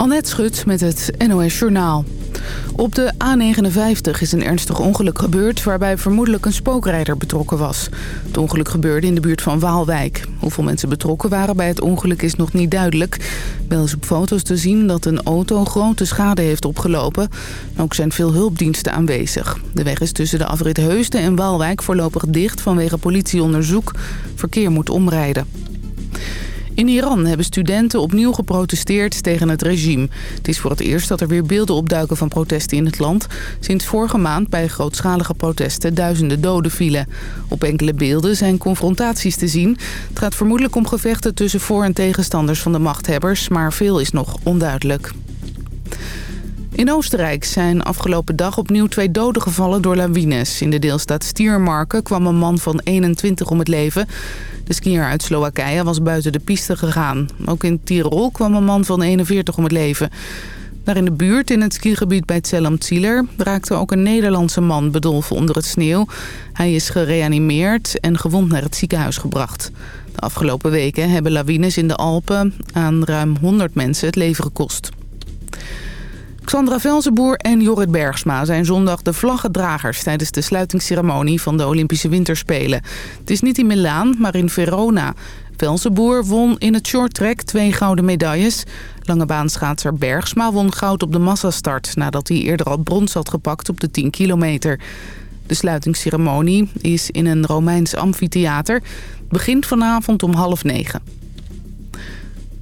Annette Schut met het NOS Journaal. Op de A59 is een ernstig ongeluk gebeurd... waarbij vermoedelijk een spookrijder betrokken was. Het ongeluk gebeurde in de buurt van Waalwijk. Hoeveel mensen betrokken waren bij het ongeluk is nog niet duidelijk. Wel is op foto's te zien dat een auto grote schade heeft opgelopen. Ook zijn veel hulpdiensten aanwezig. De weg is tussen de afrit Heusden en Waalwijk voorlopig dicht... vanwege politieonderzoek. Verkeer moet omrijden. In Iran hebben studenten opnieuw geprotesteerd tegen het regime. Het is voor het eerst dat er weer beelden opduiken van protesten in het land. Sinds vorige maand bij grootschalige protesten duizenden doden vielen. Op enkele beelden zijn confrontaties te zien. Het gaat vermoedelijk om gevechten tussen voor- en tegenstanders van de machthebbers... maar veel is nog onduidelijk. In Oostenrijk zijn afgelopen dag opnieuw twee doden gevallen door lawines. In de deelstaat Stiermarken kwam een man van 21 om het leven. De skier uit Slowakije was buiten de piste gegaan. Ook in Tirol kwam een man van 41 om het leven. Daar in de buurt, in het skigebied bij Zellam-Zieler... raakte ook een Nederlandse man bedolven onder het sneeuw. Hij is gereanimeerd en gewond naar het ziekenhuis gebracht. De afgelopen weken hebben lawines in de Alpen aan ruim 100 mensen het leven gekost. Xandra Velzenboer en Jorrit Bergsma zijn zondag de vlaggedragers... tijdens de sluitingsceremonie van de Olympische Winterspelen. Het is niet in Milaan, maar in Verona. Velzenboer won in het shorttrack twee gouden medailles. Langebaanschaatser Bergsma won goud op de massastart... nadat hij eerder al brons had gepakt op de 10 kilometer. De sluitingsceremonie is in een Romeins amfitheater. Begint vanavond om half negen.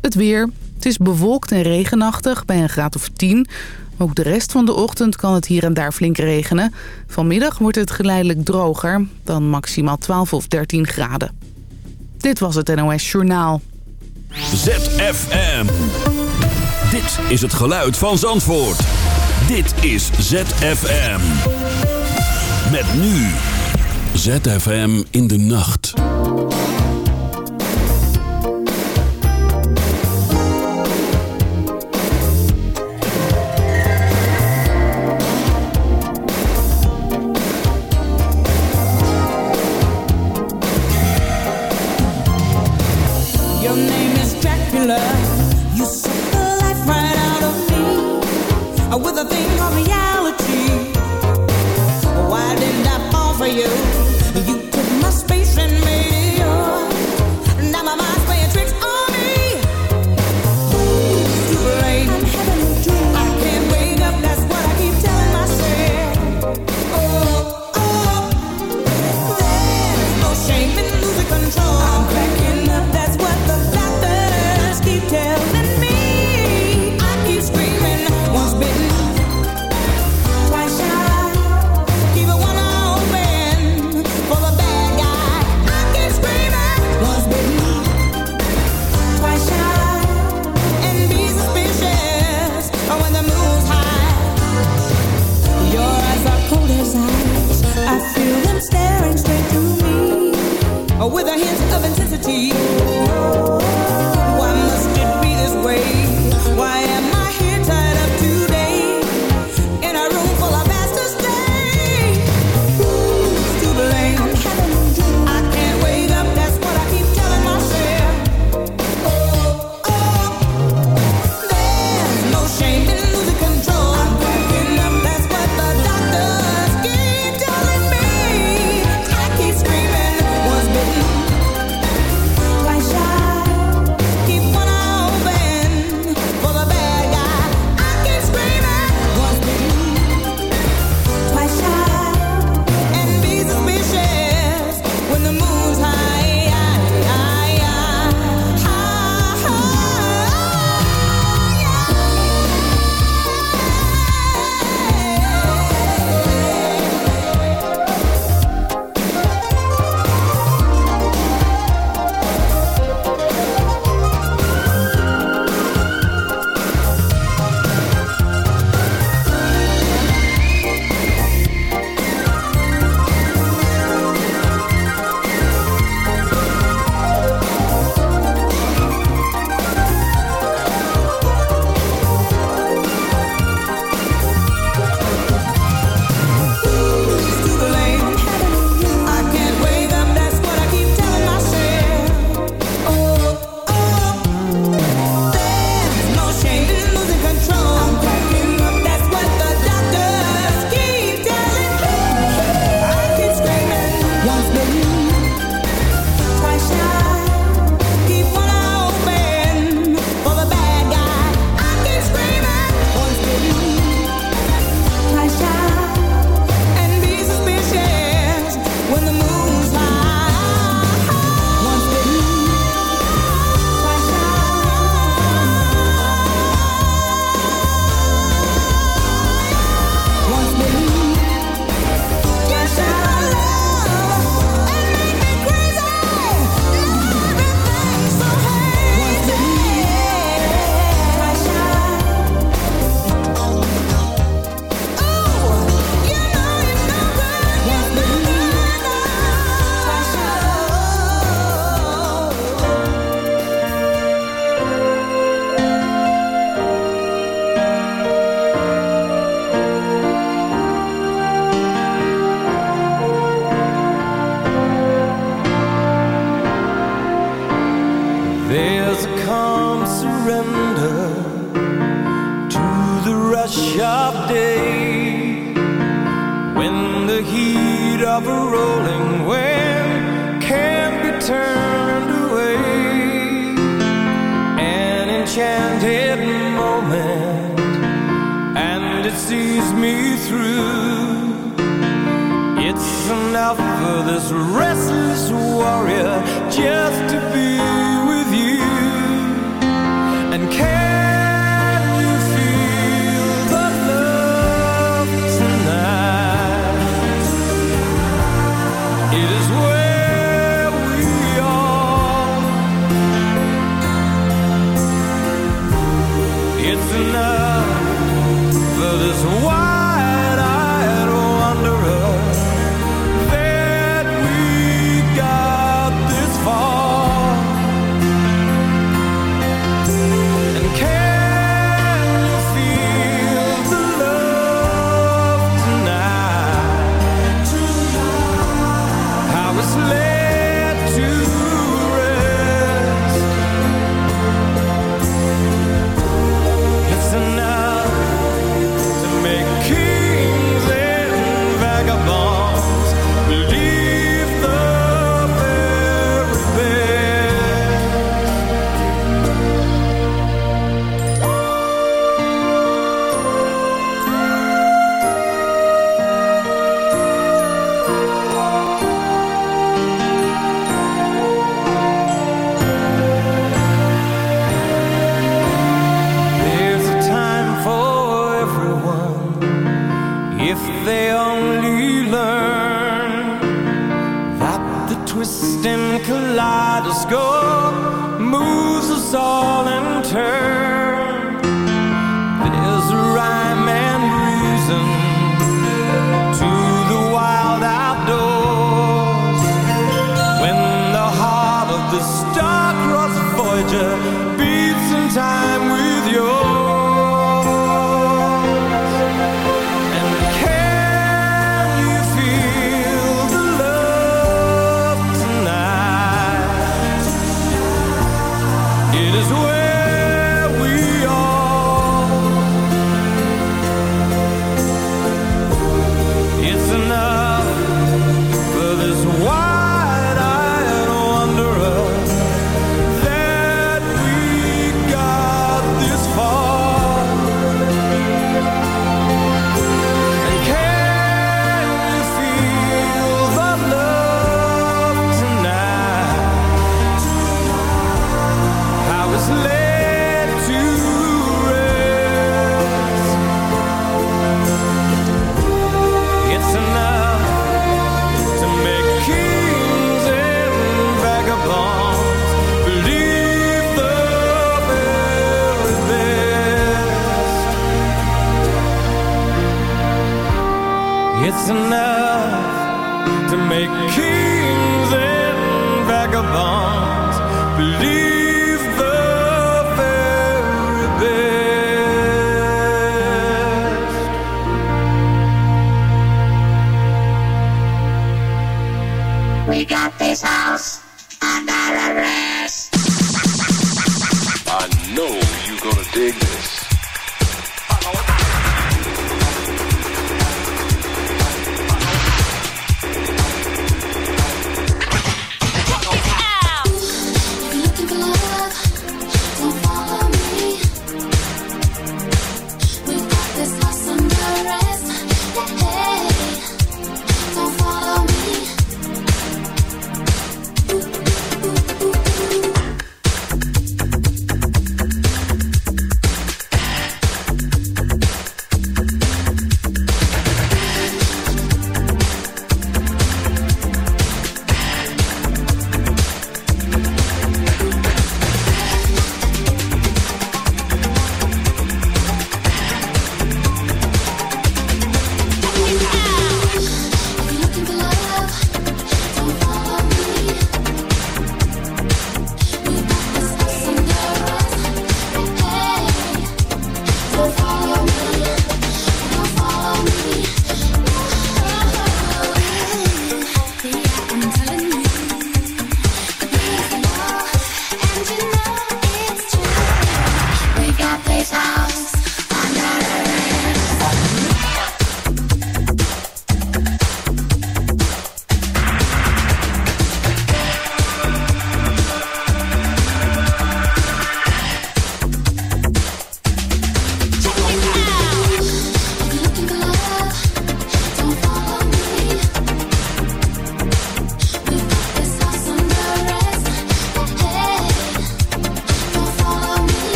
Het weer. Het is bewolkt en regenachtig bij een graad of 10. Ook de rest van de ochtend kan het hier en daar flink regenen. Vanmiddag wordt het geleidelijk droger, dan maximaal 12 of 13 graden. Dit was het NOS Journaal. ZFM. Dit is het geluid van Zandvoort. Dit is ZFM. Met nu. ZFM in de nacht.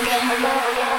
again. Hello again.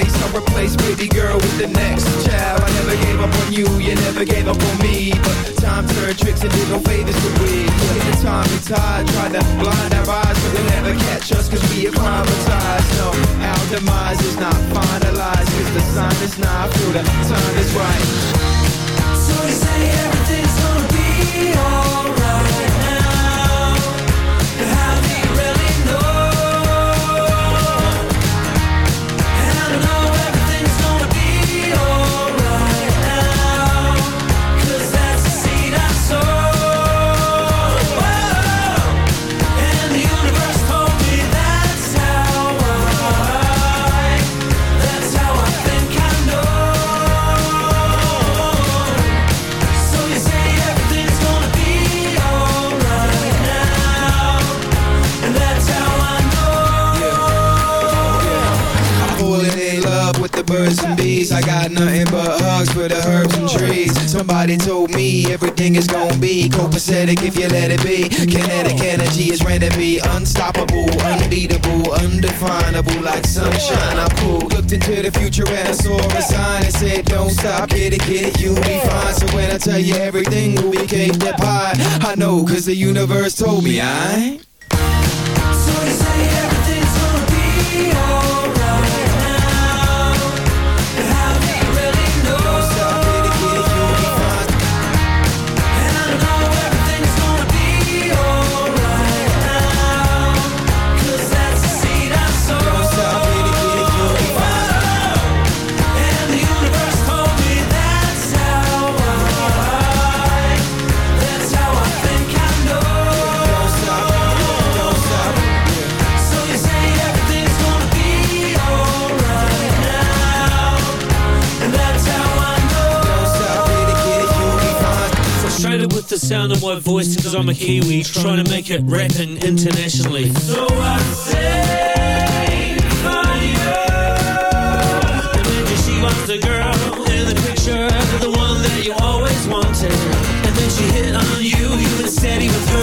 Case I'll replace baby girl with the next child. I never gave up on you, you never gave up on me. But time turned tricks and did no favors to we. Yeah, the time and tide tried to blind our eyes, but they'll never catch us cause we acclimatized. No, our demise is not finalized cause the sign is not through. The time is right. So you say everything's gonna be alright I got nothing but hugs for the herbs and trees. Somebody told me everything is gonna be copacetic if you let it be. Kinetic energy is ready to be unstoppable, unbeatable, undefinable, like sunshine. I'm cool. Looked into the future and I saw a sign that said, Don't stop, get it, get it, you'll be fine. So when I tell you everything cake that pie, I know, cause the universe told me I. So say everything's gonna be alright sound of my voice because I'm a Kiwi Trying to make it rapping internationally. So I say she was the girl in the picture The one that you always wanted. And then she hit on you, you were steady with her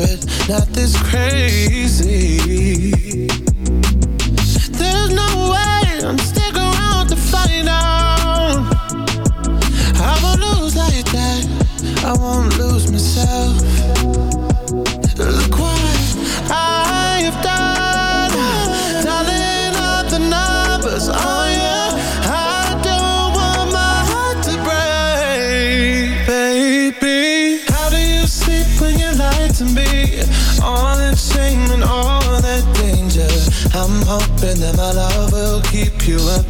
but not this crazy. and my love will keep you up.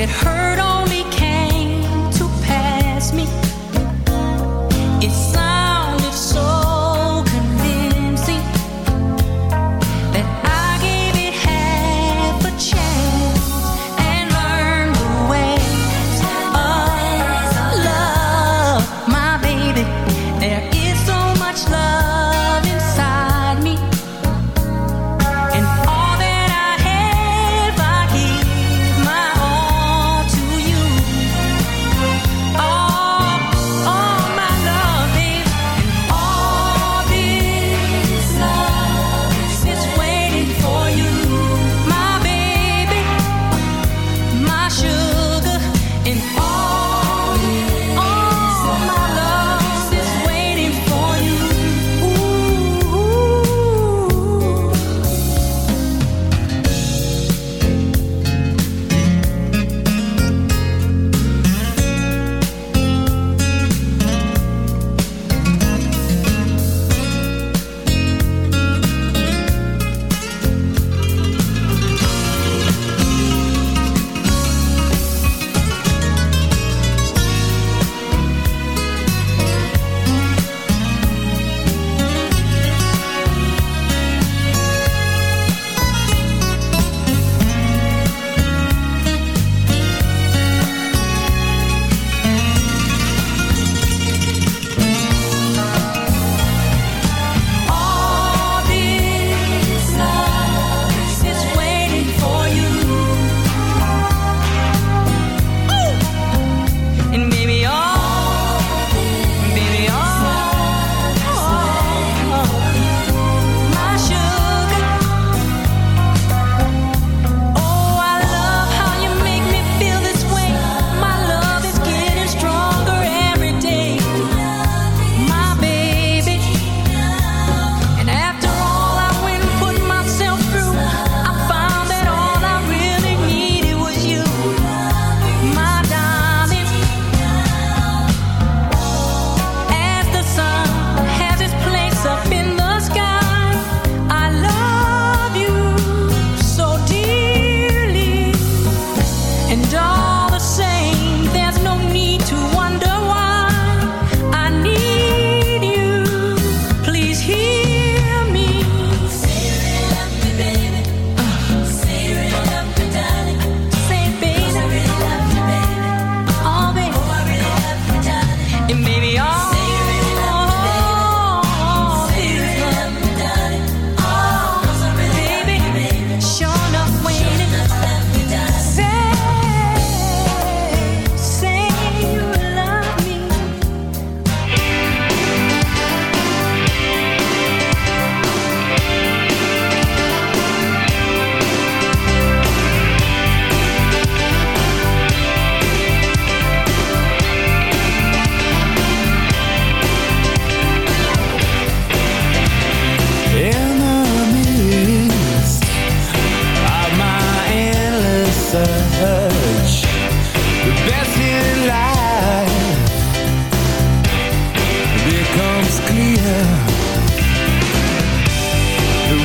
it hurts.